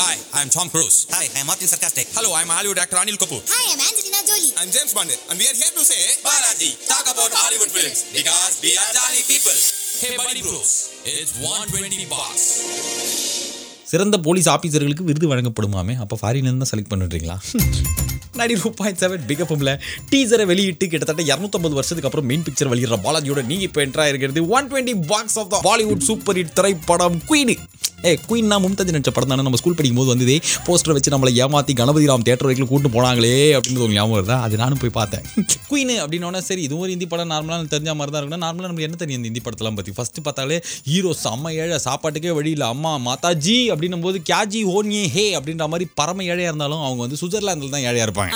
Hi, I'm Tom Cruise. Hi, I'm Martin Sarcastic. Hello, I'm Hollywood actor Anil Kapoor. Hi, I'm Angelina Jolie. I'm James Bond, and we are here to say Balaji, talk about Hollywood films because we are jolly people. Hey, buddy bros, it's 120 bucks. சிறந்த police ஆஃபீஸர்களுக்கு விருது வழங்கப்படுமாமே அப்போ ஃபாரின்லேருந்து தான் select பண்ணுறீங்களா ninety two point seven பிகப்ல டீசரை வெளியிட்டு கிட்டத்தட்ட இரநூத்தம்பது வருஷத்துக்கு அப்புறம் மெயின் பிக்சர் வெளியிடுற பாலாஜியோட நீ இப்போ என்ட்ரா இருக்கிறது one twenty bucks of the Bollywood super hit திரைப்படம் குயின் ஏ குயின்னா மும்தாஜ் நடிச்ச படம் தானே? நம்ம ஸ்கூல் படிக்கும் போது வந்ததே போஸ்டர் வச்சு நம்மளை ஏமாத்தி கணபதி ராம் தேட்டர் வரைக்கும் கூட்டு போனாங்களே அப்படின்னு ஒரு ஞாபகம் வருதா? அது நானும் போய் பார்த்தேன். குயின் அப்படின்னா சரி இதுவும் ஒரு ஹிந்தி படம். நார்மலாக தெரிஞ்ச மாதிரி தான் இருக்குன்னா நார்மலாக நம்ம என்ன தெரியும் இந்த ஹிந்தி படத்தெல்லாம் பற்றி ஃபஸ்ட்டு பார்த்தாலே ஹீரோ செம்ம ஏழை சாப்பாட்டுக்கே வழி இல்லை. அம்மா மாதாஜி அப்படின்னும் போது கியாஜி ஹோன்யே ஹே அப்படின்ற மாதிரி பரம ஏழையாக இருந்தாலும் அவங்க வந்து சுவிட்சர்லாந்தில் தான் ஏழையாக இருப்பாங்க.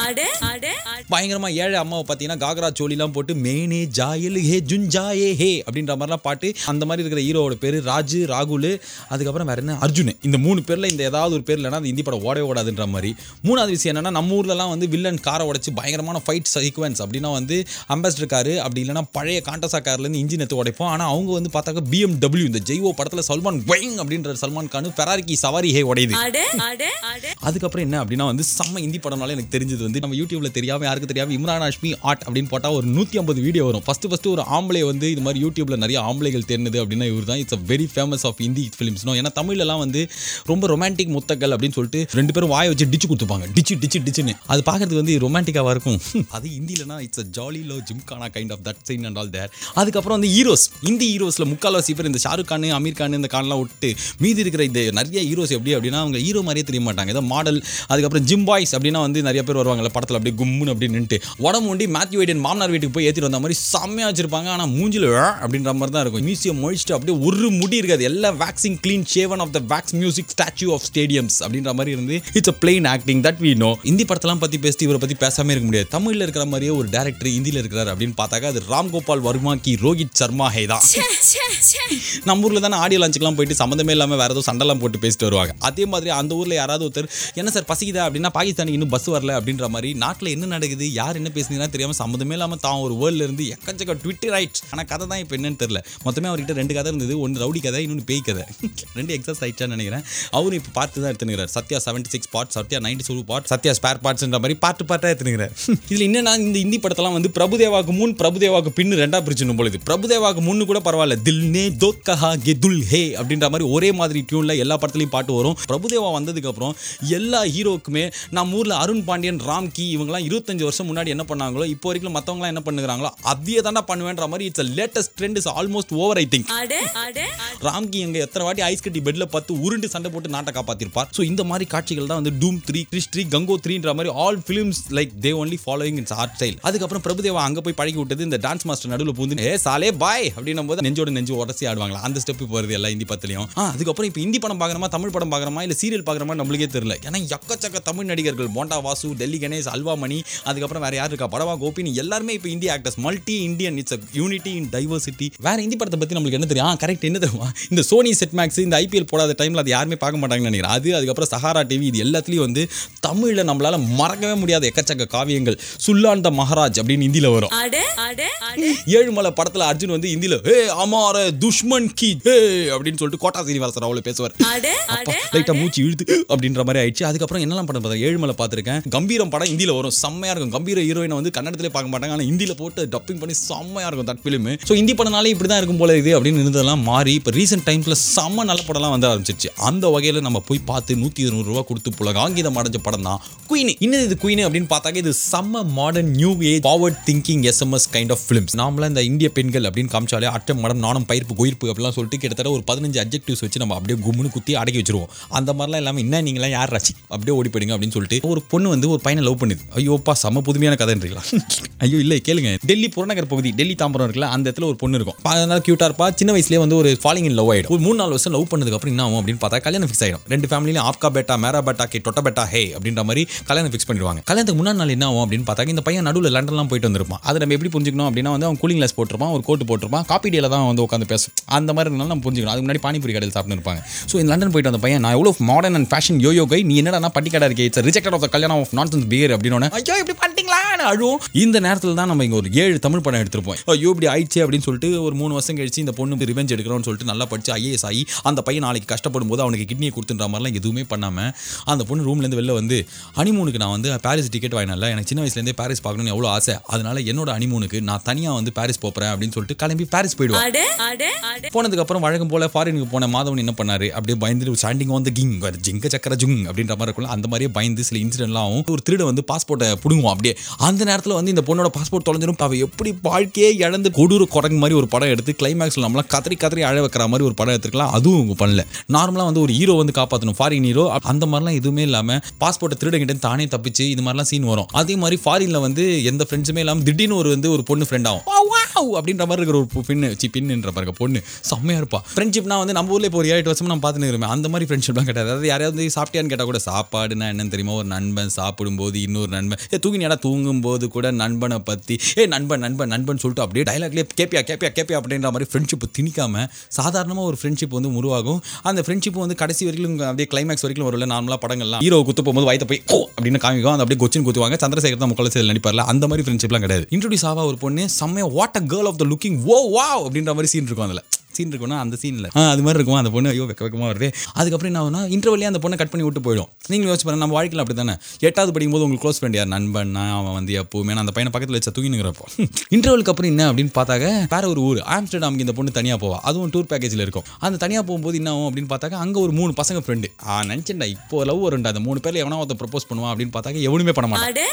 பயங்கரமா ஏழை அம்மாவை பார்த்தீங்கன்னா காக்ரா சோலிலாம் போட்டு மேனே ஜாயல் ஹே ஜுஞ்சாயே ஹே அப்படின்ற மாதிரிலாம் பாட்டு. அந்த மாதிரி இருக்கிற ஹீரோவோட பேர் ராஜு ராகுல். அதுக்கப்புறம் வேற என்ன? அர்ஜுன். இந்த மூணு பேர்ல இந்த ஏதாவது ஒரு பேர் இல்லைனா அந்த ஹிந்தி படம் ஓடவே ஓடாதுன்ற மாதிரி. மூணாவது விஷயம் என்னன்னா நம்ம ஊர்லலாம் வந்து வில்லன் காரை உடைச்சு பயங்கரமான ஃபைட் சீக்வன்ஸ் அப்படின்னா வந்து அம்பாசிடர் காரு அப்படி இல்லைனா பழைய காண்டசா கார்லேருந்து இன்ஜின் எடுத்து உடைப்போம். ஆனால் அவங்க வந்து பார்த்தாக்க பிஎம்டபிள்யூ இந்த ஜெய்வோ படத்தில் சல்மான் வைங் அப்படின்ற சல்மான் கான் ஃபெராரிக்கு சவாரி ஹே உடையுது. அதுக்கப்புறம் என்ன அப்படின்னா வந்து செம்ம ஹிந்தி படம்னால எனக்கு தெரிஞ்சது வந்து நம்ம யூடியூப்ல தெரியாம யாருக்கு தெரியாம இம்ரான் ஹாஷ்மி ஆர்ட் அப்படின்னு போட்டா ஒரு நூற்றி ஐம்பது வீடியோ வரும். ஃபர்ஸ்ட் ஃபர்ஸ்ட் ஒரு ஆம்பளை வந்து இது மாதிரி யூடியூப்ல நிறைய ஆம்பளைகள் தெரிஞ்சது அப்படின்னா இவர் தான் it's a very famous of Hindi ஃபிலிம்ஸ்னோ ஏன்னா தமிழ்லாம் வந்து ரொம்ப ரொமான்டிக் முத்தக்கள் அப்படின்னு சொல்லிட்டு ரெண்டு பேரும் வாயை வச்சு டிச்சு கொடுத்துப்பாங்க. டிச்சு டிச்சு டிச்சுன்னு. அது பார்க்கறதுக்கு வந்து ரொமான்டிக்காக இருக்கும். அது ஹிந்திலனா it's a jolly low gymkhana kind of that sign and all there அதுக்கப்புறம் வந்து ஹீரோஸ் ஹிந்தி ஹீரோஸ்ல முக்கால்வாசி பேர் இந்த ஷாருக் கான் அமீர் கான் இந்த கான்லாம் விட்டு மீதி இருக்கிற இந்த நிறைய ஹீரோஸ் எப்படி அப்படின்னா அவங்க ஹீரோ மாதிரியே தெரிய மாட்டாங்க. ஏதோ மாடல் அதுக்கப்புறம் ஜிம் பாய்ஸ் அப்படின்னா வந்து நிறைய பேர் வருவாங்கல்ல படத்தில் அப்படியே கும்முன்னு அப்படி நின்றுட்டு உடம்பு ஒண்டி மேத்யூ ஐடன் மாமனார் வீட்டுக்கு போய் ஏற்றிட்டு வந்த மாதிரி செம்மையாக வச்சிருப்பாங்க. ஆனால் மூஞ்சில அப்படின்ற மாதிரி தான் இருக்கும். மியூசியம் முடிச்சுட்டு அப்படியே ஒரு முடி இருக்காது. எல்லாம் waxing clean shaven of the wax music statue of stadiums அப்படின்ற மாதிரி இருந்து it's a plain acting that we know Hindi படத்தெல்லாம் பற்றி பேசிட்டு இவரை பற்றி பேசாம இருக்க முடியாது. தமிழில் இருக்கிற மாதிரியே ஒரு டேரக்டர் ஹிந்தியில் இருக்கிறார் அப்படின்னு பார்த்தாக்கா அது ராம்கோபால் வர்மா கி ரோஹித் சர்மா ஹே தான். நம்ம ஊரில் தானே ஆடியோ லான்ச்சுக்கெல்லாம் போயிட்டு சம்மந்தமே இல்லாமல் வேறு ஏதோ சண்டைலாம் போட்டு பேசிட்டு வருவாங்க. அதே மாதிரி அந்த ஊரில் யாராவது ஒருத்தர் என்ன சார் பசிக்குதா? அப்படின்னா பாகிஸ்தானுக்கு இன்னும் பஸ் வரல அப்படின்ற மாதிரி நாட்டில் என்ன நடக்குது யார் என்ன பேசுனீங்கன்னா தெரியாமல் சம்மந்தமே இல்லாமல் தான் ஒரு வேர்ல்ட்ல இருந்து எக்கச்சக்க ட்விட்டர் ரைட் ஆனால் கதை தான் இப்போ என்னன்னு தெரில மொத்தமே அவர்கிட்ட ரெண்டு கதை இருந்தது. ஒன்று ரவுடி கதை இன்னொன்று பேய் கதை. ரெண்டு எக்ஸஸ் ஆயிடுச்சான்னு நினைக்கிறேன். அவரும் இப்போ பார்த்து தான் எடுத்துனுங்கிறார் Satya seventy six part Satya ninety two part Satya spare பார்ட்ஸ்ன்ற மாதிரி பார்ட்டு பார்ட்டாக எடுத்துனுங்கிறார் இதில் என்னன்னா இந்த ஹிந்தி படத்தெல்லாம் வந்து பிரபுதேவாக்கு முன் பிரபுதேவாக்கு பின்னு ரெண்டா பிரிச்சுன்னு பொழுது பிரபுதேவாக்கு முன்னு கூட பரவாயில்ல. தில் நே தோ கஹா கே துல் ஹே அப்படின்ற மாதிரி ஒரே மாதிரி டியூனில் எல்லா படத்துலையும் பாட்டு வரும். பிரபுதேவா வந்ததுக்கப்புறம் எல்லா ஹீரோக்குமே நம்ம ஊரில் அருண் பாண்டியன் ராம்கி இவங்கலாம் இருபத்தஞ்சு வருஷம் முன்னாடி என்ன பண்ணாங்களோ இப்போ வரைக்கும் மற்றவங்களாம் என்ன பண்ணுகிறாங்களோ அதே தானே பண்ணுவேன்ற மாதிரி it's latest trend is almost over I think Ramki எங்க எத்தனை வாட்டி ஐஸ் கட்டி பெட்ல பத்து உருண்டு சண்டை போட்டு நாட்டை காப்பாத்திருப்பார். ஸோ இந்த மாதிரி காட்சிகள் தான் வந்து டூம் த்ரீ கிறிஸ் த்ரீ கங்கோ த்ரீன்ற மாதிரி all films like they only following it's art style அதுக்கப்புறம் பிரபுதேவா அங்க போய் பழகி விட்டது இந்த டான்ஸ் மாஸ்டர் நடுவில் பூந்து ஏ சாலே பாய் அப்படின்னும் போது நெஞ்சோட நெஞ்சு உடச்சி ஆடுவாங்களா? அந்த ஸ்டெப் வருது எல்லா ஹிந்தி பத்திலையும். அதுக்கப்புறம் இப்போ ஹிந்தி படம் பார்க்குறோமா தமிழ் படம் பார்க்குறோமா இல்லை சீரியல் பார்க்குறோமா நம்மளுக்கே தெரியல. ஏன்னா எக்கச்சக்க தமிழ் நடிகர்கள் போண்டா வாசு டெல்லி கணேஷ் அல்வா மணி அதுக்கப்புறம் வேற யார் இருக்கா? படவா கோபினி எல்லாருமே இப்போ இந்திய actors multi Indian it's unity in diversity வேற ஹிந்தி படத்தை பத்தி நம்மளுக்கு என்ன தெரியும்? கரெக்ட் என்ன தெரியுமா? இந்த சோனி செட் மேக்ஸ் இந்த ஐபிஎல் போடாத டைம்ல அது யாருமே பார்க்க மாட்டாங்கன்னு நினைக்கிறேன். அது அதுக்கப்புறம் சஹாரா டிவி இது எல்லாத்துலயும் வந்து தமிழ்ல நம்மளால மறக்கவே முடியாத எக்கச்சக்க காவியங்கள். சுல்லான் த மகாராஜ் அப்படின்னு ஹிந்தியில வரும். ஏழுமலை படத்துல அர்ஜுன் வந்து ஹிந்தியில ஹே அமார துஷ்மன் கி ஹே அப்படின்னு சொல்லிட்டு கோட்டா சீனிவாசன் அவ்வளவு பேசுவார். அட அட அப்பா லைட்டா மூச்சு இழுத்து அப்படின்ற மாதிரி ஆயிடுச்சு. அதுக்கப்புறம் என்னெல்லாம் படம் பார்த்தா ஏழுமலை பார்த்துருக்கேன். கம்பீரம் படம் இந்தியில் வரும். செம்மையாக இருக்கும். கம்பீர ஹீரோயினை வந்து கன்னடத்திலே பார்க்க மாட்டாங்க. ஆனால் இந்தியில் போட்டு டப்பிங் பண்ணி செம்மையாக இருக்கும் தட் ஃபிலிம் ஸோ ஹிந்தி படம்னாலே இப்படி தான் இருக்கும் போல இது அப்படின்னு இருந்ததெல்லாம் மாறி இப்போ ரீசெண்ட் டைம்ஸில் செம்ம நல்ல படம்லாம் வந்து ஆரம்பிச்சிருச்சு. அந்த வகையில் நம்ம போய் பார்த்து நூற்றி இருநூறு ரூபா கொடுத்து புலகாங்கிதம் அடைஞ்ச படம் தான் குயின் இன்னும் இது குயின் அப்படின்னு பார்த்தாக்க இது செம்ம modern new age forward thinking SMS kind of films நாமளாம் இந்த இந்திய பெண்கள் அப்படின்னு காமிச்சாலே அட்டம் மடம் நானும் பயிர்ப்பு கோயிர்ப்பு அப்படிலாம் சொல்லிட்டு கிட்டத்தட்ட ஒரு பதினஞ்சு அப்ஜெக்டிவ்ஸ் வச்சு நம்ம அப்படியே கும்முன்னு குத்தி அடக்கி வச்சிருவோம். அந்த மாதிரிலாம் இல்லாமல் என்ன நீங்களாம் யார் ராசி அப்படியே ஓடி போயிடுங்க அப்படின்னு சொல்லிட்டு ஒரு பொண்ணு வந்து ஒரு பையன் லவ் பண்ணுது. ஐயோப்பா செம்ம புதுமையான கதைன்றீங்களா? ஐயோ இல்லை கேளுங்க. டெல்லி புறநகர் பகுதி டெல்லி தாம்பரம் இருக்குல்ல அந்த இடத்துல ஒரு பொண்ணு இருக்கும். அதனால கியூட்டா இருப்பா. சின்ன வயசுலேயே வந்து ஒரு ஃபாலிங் இன் லவ் ஆயிடும். ஒரு மூணு நாலு வருஷம் லவ் பண்ணதுக்கு அப்புறம் என்ன ஆகும் அப்படின்னு பார்த்தா கல்யாணம் ஃபிக்ஸ் ஆயிடும். ரெண்டு ஃபேமிலியும் ஆப்கா பேட்டா மேரா பேட்டா கே டொட்ட பேட்டா ஹே அப்படின்ற மாதிரி கல்யாணம் ஃபிக்ஸ் பண்ணிடுவாங்க. கல்யாணத்துக்கு முன்னாடி நாள் என்ன ஆகும் அப்படின்னு பார்த்தா இந்த பையன் நடுவில் லண்டன்லாம் போயிட்டு வந்திருப்பான். அதை நம்ம எப்படி புரிஞ்சுக்கணும் அப்படின்னா வந்து அவன் கூலிங் கிளாஸ் போட்டிருப்பான் ஒரு கோட்டு போட்டிருப்பான். காப்பி டேல தான் வந்து உட்காந்து பேசும். அந்த மாதிரி இருந்தாலும் நம்ம புரிஞ்சுக்கணும். அதுக்கு முன்னாடி பானிபூரி கடையில் சாப்பிட்டு இருப்பாங்க. ஸோ இந்த லண்டன் போயிட்டு வந்த பையன் நான் எவ்வளோ modern and fashion yo yo guy நீ என்னடா பட்டி கடை இருக்கே இட்ஸ் ரிஜெக்டட் ஆஃப் த கல்யாணம் ஆஃப் நான்சன்ஸ் பியர் அப்படின்னு ஐயோ இப்படி பண்ணிட்டீங்களா? அழுவும். இந்த நேரத்தில் தான் நம்ம இங்க ஒரு ஏழு தமிழ் படம் எடுத்திருப்போம். ஐயோ இப்படி ஆயிடுச்சு அப்படின்னு சொல்லிட்டு ஒரு மூணு வருஷம் கழிச்சு இந்த பொண்ணு ரிவெஞ்ச் எடுக்கிறோம்னு சொல்லிட்டு நல்லா படிச்சு ஐஏஎஸ் ஆகி அந்த பையன் நாளைக்கு கஷ்டப்படும் போது அவனுக்கு கிட்னியை கொடுத்துன்ற மாதிரிலாம் எதுவுமே பண்ணாம அந்த பொண்ணு ரூம்ல இருந்து வெளில வந்து ஹனிமூனுக்கு நான் வந்து பாரிஸ் டிக்கெட் வாங்கினல எனக்கு சின்ன வயசுலேருந்தே பாரிஸ் பார்க்கணும்னு எவ்வளோ ஆசை. அதனால என்னோட ஹனிமூனுக்கு நான் தனியாக வந்து பாரிஸ் போறேன் அப்படின்னு சொல்லிட்டு கிளம்பி பாரிஸ் போயிடுவேன் அட அட அட. போனதுக்கு அப்புறம் வழக்கம் போல ஃபாரினுக்கு போன மாதவன் என்ன பண்ணாரு? அப்படியே பயந்துட்டு ஸ்டாண்டிங் வந்து கிங் ஜிங்க சக்கர ஜுங் அப்படின்ற மாதிரி இருக்கும்ல அந்த மாதிரியே பயந்து சில இன்சிடென்ட்லாம் ஆகும். ஒரு திருட வந்து பாஸ்போர்ட்டை புடுங்குவோம் அப்படியே. அந்த நேரத்தில் வந்து இந்த பொண்ணோட பாஸ்போர்ட் தொலைஞ்சிடும் அவள் எப்படி வாழ்க்கையே இழந்து கொடூர குரங்கு மாதிரி ஒரு படம் எடுத்து கிளைமேக்ஸில் நம்மளாம் கத்திரி கத்திரி அழ வைக்கிற மாதிரி ஒரு படம் எடுத்துக்கலாம் அதுவும் அவங்க பண்ணல. நார்மலாக வந்து ஒரு ஹீரோ வந்து காப்பாற்றணும் ஃபாரின் ஹீரோ அந்த மாதிரிலாம் எதுவுமே இல்லாமல் பாஸ்போர்ட்டை திருடங்கிட்ட தானே தப்பிச்சு இது மாதிரிலாம் சீன் வரும். அதே மாதிரி ஃபாரினில் வந்து எந்த ஃப்ரெண்ட்ஸுமே இல்லாமல் திடீர்னு ஒரு வந்து ஒரு பொண்ணு ஃப்ரெண்ட் ஆகும். அப்படின்ற மாதிரி இருக்கிற ஒரு பின்னு சி பின்னுன்ற பாருங்க பொண்ணு. செம்மையாக இருப்பா. ஃப்ரெண்ட்ஷிப்னா வந்து நம்ம ஊரில் இப்போ ஒரு ஏழு எட்டு நான் நம்ம பார்த்துன்னு இருக்கிறோமே அந்த மாதிரி ஃப்ரெண்ட்ஷிப்லாம் கிடையாது. அதாவது யாரையாவது சாப்பிட்டியான்னு கேட்டால் கூட சாப்பாடுனா என்னன்னு தெரியுமா? ஒரு நண்பன் சாப்பிடும்போது இன்னொரு நண்பன். ஏ தூங்கும் போது கூட நண்பனை பற்றி ஏ நண்பன் நண்பன் நண்பன் சொல்லிட்டு அப்படியே டைலாக்லேயே கேப்பியா கேப்பியா கேப்பியா அப்படின்ற மாதிரி ஃப்ரெண்ட்ஷிப் திணிக்காமல் சாதாரணமாக ஒரு ஃப்ரெண்ட்ஷிப் வந்து உருவாகும். அந்த ஃப்ரெண்ட்ஷிப் வந்து கடைசி வரைக்கும் அப்படியே கிளைமேக்ஸ் வரைக்கும் வரும்ல நார்மலாக படங்கள்லாம். ஹீரோ குத்து போகும்போது வயத்தை போய் ஓ! அப்படின்னு காமிக்கும். அந்த அப்படியே கொச்சின் குத்துவாங்க. சந்திரசேகர் தான் முக்கால் சேல் நடிப்பார்ல. அந்த மாதிரி ஃப்ரெண்ட்ஷிப்லாம் கிடையாது. இன்ட்ரடியூஸ் ஆவா ஒரு பொண்ணு செம்மையா what a girl of the looking ஓ வா அப்படின்ற மாதிரி சீன் இருக்கும் அதில். சீன் இருக்கும்னா அந்த சீனில் அது மாதிரி இருக்கும்? அந்த பொண்ணு ஐயோ வெக்க வெக்கமாக வருது. அதுக்கப்புறம் என்ன ஆகுனா இன்டர்வல்லே அந்த பொண்ணை கட் பண்ணி விட்டு போயிடும். நீங்கள் யோசிச்சு பாருங்க நம்ம வாழ்க்கையில் அப்படி தானே எட்டாவது படிக்கும்போது உங்களுக்கு க்ளோஸ் ஃப்ரெண்ட் யார்? நண்பன் நான் அவன் வந்து எப்பவுமே அந்த பையனை பக்கத்தில் வச்சா தூங்கினுங்கிறப்போ இன்டர்வலுக்கு அப்புறம் என்ன அப்படின்னு பார்த்தாக்க வேற ஒரு ஊர் ஆம்ஸ்டர்டாமுக்கு இந்த பொண்ணு தனியாக போவா. அதுவும் டூர் பேக்கேஜில் இருக்கும். அந்த தனியாக போகும்போது என்ன ஆகும் அப்படின்னு பார்த்தாக்க அங்கே ஒரு மூணு பசங்க ஃப்ரெண்டு ஆ நினச்சேன்டா இப்போ லவ் வரும்டா அந்த மூணு பேர்ல எவனா ஒருத்தன் ப்ரப்போஸ் பண்ணுவான் அப்படின்னு பார்த்தாக்க எவனுமே பண்ண மாட்டான்.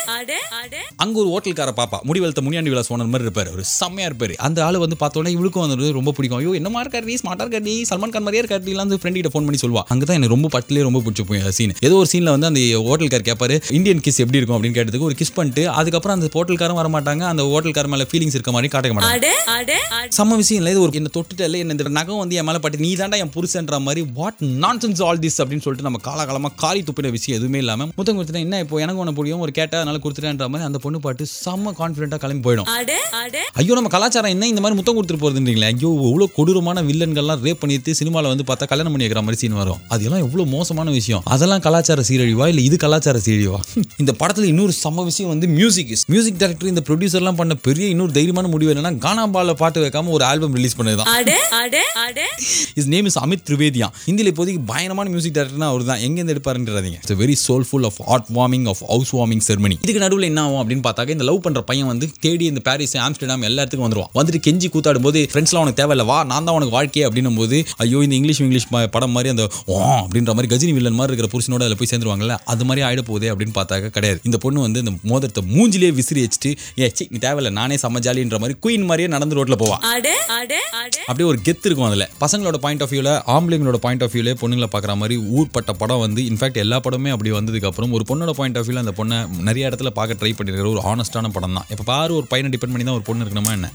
அங்க ஒரு ஹோட்டல்கார பாப்பா முடி வளர்த்த முனியாண்டி விலாஸ் ஓனர் மாதிரி இருப்பாரு. ஒரு செம்மையா இருப்பாரு. அந்த ஆளு வந்து பார்த்தோன்னே இவளுக்கும் வந்து ரொம்ப பிடிக்கும். ஐயோ என்னமா இருக்காரு நீ ஸ்மார்ட்டா இருக்காரு நீ சல்மான் கான் மாதிரியே இருக்காரு நீலாம் ஃப்ரெண்ட் கிட்ட ஃபோன் பண்ணி சொல்லுவா. அங்க தான் எனக்கு ரொம்ப பட்டிலே ரொம்ப பிடிச்சி போய் சீன் ஏதோ ஒரு சீன்ல வந்து அந்த ஹோட்டல்கார் கேட்பாரு இந்தியன் கிஸ் எப்படி இருக்கும்? அப்படின்னு கேட்டதுக்கு ஒரு கிஸ் பண்ணிட்டு அதுக்கப்புறம் அந்த ஹோட்டல்காரன் வர மாட்டாங்க அந்த ஹோட்டல்கார மேல ஃபீலிங்ஸ் இருக்க மாதிரி காட்ட மாட்டாங்க. சம விஷயம் இல்லை இது ஒரு என்ன தொட்டுட்டல என்ன இந்த நகம் வந்து என் மேலே பட்டு நீ தாண்டா என் புருஷன்ற மாதிரி வாட் நான்சென்ஸ் ஆல் திஸ் அப்படின்னு சொல்லிட்டு நம்ம காலகாலமாக காரி துப்பின விஷயம் எதுவுமே இல்லாமல் முத்தம் கொடுத்துட்டேன் என்ன இப்போ எனக்கு ஒன்று புரியும் ஒரு கேட்டா அதனால கொடுத்துட்டேன்ற மாதிரி அந்த பொண்ணு பாட்டு செம்ம கான்ஃபிடென்ட்டாக கிளம்பி போயிடும். ஐயோ நம்ம கலாச்சாரம் என்ன இந்த மாதிரி முத்தம் கொடுத்துட்டு போகிறதுன்றீங்களே ஐயோ இவ்வளோ கொடூரமான வில்லன்கள்லாம் ரேப் பண்ணிட்டு சினிமாவில் வந்து பார்த்தா கல்யாணம் பண்ணி வைக்கிற மாதிரி சீன் வரும். அதெல்லாம் எவ்வளோ மோசமான விஷயம். அதெல்லாம் கலாச்சார சீரழிவா இல்லை இது கலாச்சார சீரழிவா? இந்த படத்தில் இன்னொரு செம்ம விஷயம் வந்து மியூசிக் மியூசிக் டைரக்டர் இந்த ப்ரொடியூசர்லாம் பண்ண பெரிய இன்னொரு தைரியமான முடிவு என்னன்னா கானாபால பாட்டு வைக்காம ஒரு ஆல்பம் ரிலீஸ் பண்ணது தான் அட அட அட. இஸ் நேம் இஸ் அமித் திரிவேதியா இந்தியில் இப்போதைக்கு பயங்கரமான மியூசிக் டேரக்டர்னா அவர் தான் எங்கேருந்து எடுப்பாருன்றீங்க? It's very soulful of heart warming of house warming ceremony இதுக்கு நடுவில் என்ன ஆகும் அப்படின்னு பார்த்தாக்க இந்த லவ் பண்ற பையன் வந்து தேடி இந்த பாரிஸ் ஆம்ஸ்டர்டாம் எல்லா இடத்துக்கும் வந்துருவான். வந்துட்டு கெஞ்சி கூத்தாடும் போது ஃப்ரெண்ட்ஸ்லாம் உனக்கு தேவையில்ல வா நான் தான் உனக்கு வாழ்க்கை அப்படின்னும் போது ஐயோ இந்த இங்கிலீஷ் இங்கிலீஷ் படம் மாதிரி அந்த ஓ அப்படின்ற மாதிரி கஜினி வில்லன் மாதிரி இருக்கிற புருஷனோட அதில் போய் சேர்ந்துருவாங்கல்ல அது மாதிரி ஆயிட போகுதே அப்படின்னு பார்த்தாக்க கிடையாது. இந்த பொண்ணு வந்து இந்த மோதிரத்தை மூஞ்சிலே விசிறி வச்சுட்டு ஏ சி நீ தேவையில்ல நானே செம்ம ஜாலின்ற மாதிரி குயின் மாதிரியே நடந்து ரோட்ல போவா. அட அட அட. அப்படியே ஒரு கெத்து இருக்கும் அதில். பசங்களோட பாயிண்ட் ஆஃப் வியூவில் ஆம்பளைங்களோட பாயிண்ட் ஆஃப் வியூலே பொண்ணுங்களை பார்க்குற மாதிரி ஊர்பட்ட படம் வந்து இன்ஃபேக்ட் எல்லா படமே அப்படி வந்ததுக்கு அப்புறம் ஒரு பொண்ணோட பாயிண்ட் ஆஃப் வியூவில் அந்த பொண்ணை நிறைய இடத்துல பார்க்க ட்ரை பண்ணிருக்கிற ஒரு ஆனஸ்டான படம் தான் இப்போ பாரு ஒரு பையனை டிபெண்ட் பண்ணி தான் ஒரு பொண்ணு இருக்கணுமா என்ன?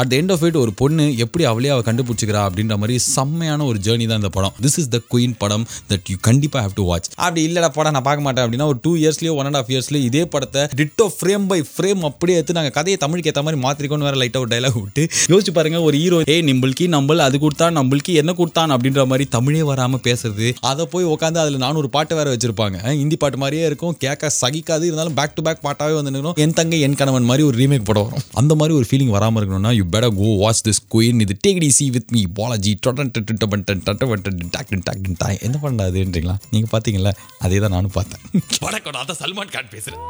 அட் எண்ட் ஆஃப் இட் ஒரு பொண்ணு எப்படி அவளே அவள் ஆரம்பிச்சுக்கிறா அப்படின்ற மாதிரி செம்மையான ஒரு ஜேர்னி தான் இந்த படம். திஸ் இஸ் த குயின் படம் தட் யூ கண்டிப்பாக ஹேவ் டு வாட்ச் அப்படி இல்லடா படம் நான் பார்க்க மாட்டேன் அப்படின்னா ஒரு டூ இயர்ஸ்லேயோ ஒன் அண்ட் ஆஃப் இயர்ஸ்லேயோ இதே படத்தை டிட்டோ ஃப்ரேம் பை ஃப்ரேம் அப்படியே எடுத்து நாங்கள் கதையை தமிழுக்கு ஏற்ற மாதிரி மாற்றிக்கோன்னு வேற லைட்டாக ஒரு டைலாக் விட்டு யோசிச்சு பாருங்க ஒரு ஹீரோ ஏ நம்மளுக்கு நம்மள் அது கொடுத்தான் நம்மளுக்கு என்ன கொடுத்தான் அப்படின்ற மாதிரி தமிழே வராமல் பேசுறது. அதை போய் உட்காந்து அதில் நானூறு பாட்டு வேற வச்சிருப்பாங்க. ஹிந்தி பாட்டு மாதிரியே இருக்கும் கேட்க சகிக்காது இருந்தாலும் பேக் டு பேக் பாட்டாவே வந்து என் தங்கை என் கணவன் மாதிரி ஒரு ரீமேக் படம் வரும். அந்த மாதிரி ஒரு ஃபீலிங் வராமல் இருக்கணும்னா you better go watch this Queen இது take it easy with me Balaji Dutton டாக்டன் என்ன பண்ணாதுன்றீங்களா நீங்கள் பார்த்தீங்களா அதே தான் நானும் பார்த்தேன் வணக்கம் அதான் சல்மான் கான் பேசுறேன்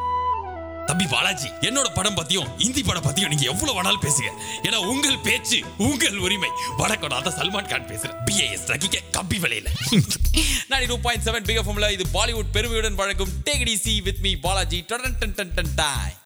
தம்பி பாலாஜி என்னோட படம் பத்தியும் இந்தி படம் பத்தியும் நீங்க எவ்வளவு வேணாலும் பேசுங்க ஏன்னா உங்கள் பேச்சு உங்கள் உரிமை வணக்கம் நான் சல்மான் கான் பேசுறேன் பிஏஎஸ் ரகிக்க கம்பி விலையில நான் டூ பாயிண்ட் செவன் பிகஃபம்ல இது பாலிவுட் பெருமையுடன் வழங்கும் take easy with me Balaji டொடன் டன் டன் டன் டாய்